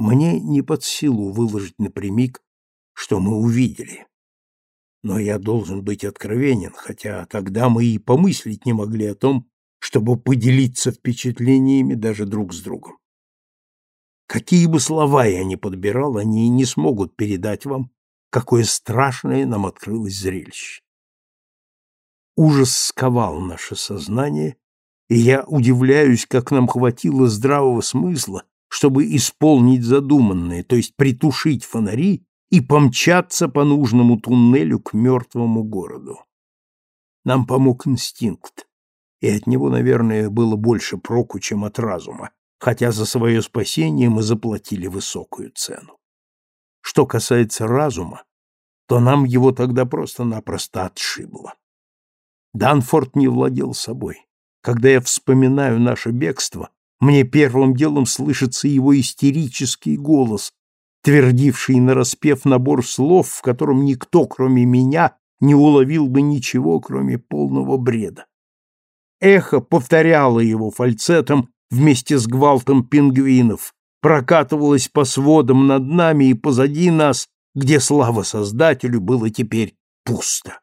Мне не под силу выложить напрямик, что мы увидели. Но я должен быть откровенен, хотя тогда мы и помыслить не могли о том, чтобы поделиться впечатлениями даже друг с другом. Какие бы слова я ни подбирал, они не смогут передать вам, какое страшное нам открылось зрелище. Ужас сковал наше сознание, и я удивляюсь, как нам хватило здравого смысла, чтобы исполнить задуманное, то есть притушить фонари и помчаться по нужному туннелю к мертвому городу. Нам помог инстинкт, и от него, наверное, было больше проку, чем от разума, хотя за свое спасение мы заплатили высокую цену. Что касается разума, то нам его тогда просто-напросто отшибло. Данфорд не владел собой. Когда я вспоминаю наше бегство, мне первым делом слышится его истерический голос, твердивший нараспев набор слов, в котором никто, кроме меня, не уловил бы ничего, кроме полного бреда. Эхо повторяло его фальцетом вместе с гвалтом пингвинов, прокатывалось по сводам над нами и позади нас, где, слава Создателю, было теперь пусто.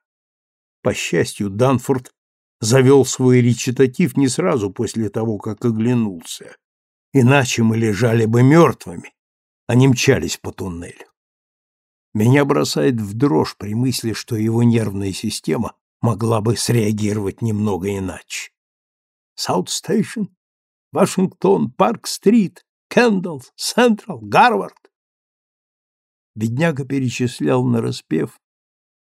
По счастью, Данфорд завел свой речитатив не сразу после того, как оглянулся. Иначе мы лежали бы мертвыми, а не мчались по туннелю. Меня бросает в дрожь при мысли, что его нервная система могла бы среагировать немного иначе. Саут-стейшн, Вашингтон, Парк-стрит, Кендалл, Централ, Гарвард. Бедняга перечислял нараспев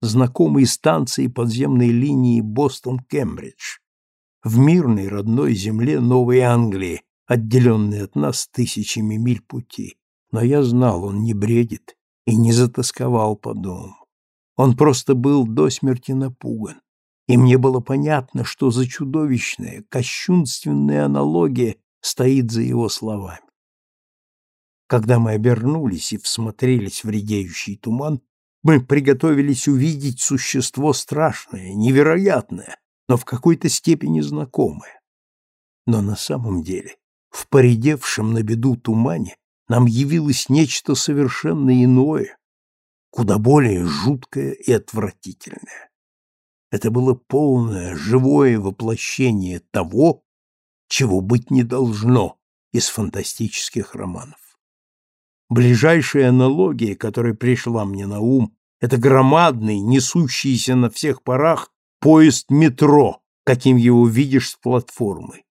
знакомые станции подземной линии Бостон-Кембридж, в мирной родной земле Новой Англии, отделенной от нас тысячами миль пути. Но я знал, он не бредит и не затасковал по дому. Он просто был до смерти напуган, и мне было понятно, что за чудовищная, кощунственная аналогия стоит за его словами. Когда мы обернулись и всмотрелись в редеющий туман, мы приготовились увидеть существо страшное, невероятное, но в какой-то степени знакомое. Но на самом деле, в поредевшем на беду тумане нам явилось нечто совершенно иное, куда более жуткое и отвратительное. Это было полное, живое воплощение того, чего быть не должно из фантастических романов. Ближайшая аналогия, которая пришла мне на ум, это громадный, несущийся на всех парах поезд метро, каким его видишь с платформы.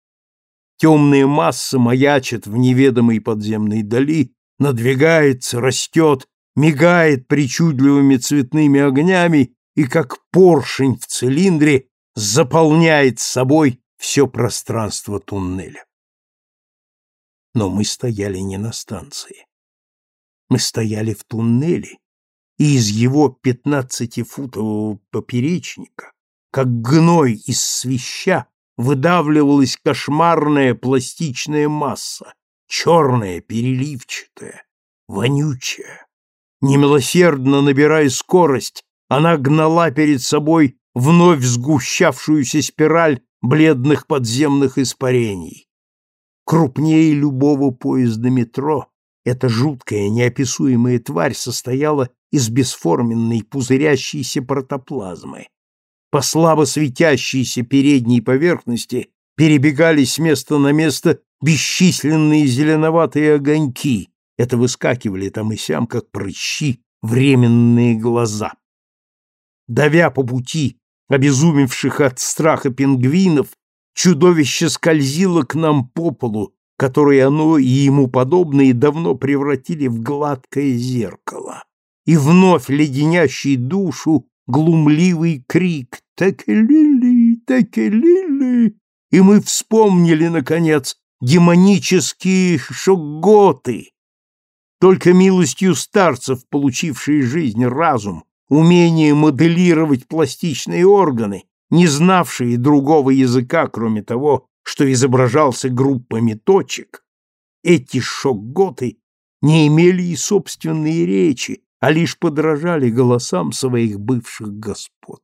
Темная масса маячит в неведомой подземной дали, надвигается, растет, мигает причудливыми цветными огнями и, как поршень в цилиндре, заполняет собой все пространство туннеля. Но мы стояли не на станции. Мы стояли в туннеле, и из его пятнадцатифутового поперечника, как гной из свища, выдавливалась кошмарная пластичная масса, черная, переливчатая, вонючая. Немилосердно набирая скорость, она гнала перед собой вновь сгущавшуюся спираль бледных подземных испарений. Крупнее любого поезда метро, эта жуткая, неописуемая тварь состояла из бесформенной пузырящейся протоплазмы. По слабо светящейся передней поверхности перебегали с места на место бесчисленные зеленоватые огоньки. Это выскакивали там и сям, как прыщи, временные глаза. Давя по пути обезумевших от страха пингвинов, чудовище скользило к нам по полу, которое оно и ему подобные давно превратили в гладкое зеркало. И вновь леденящий душу глумливый крик «Такелили! Такелили!» И мы вспомнили, наконец, демонические шоготы, только милостью старцев, получившие жизнь, разум, умение моделировать пластичные органы, не знавшие другого языка, кроме того, что изображался группами точек, эти шокготы не имели и собственной речи, а лишь подражали голосам своих бывших господ.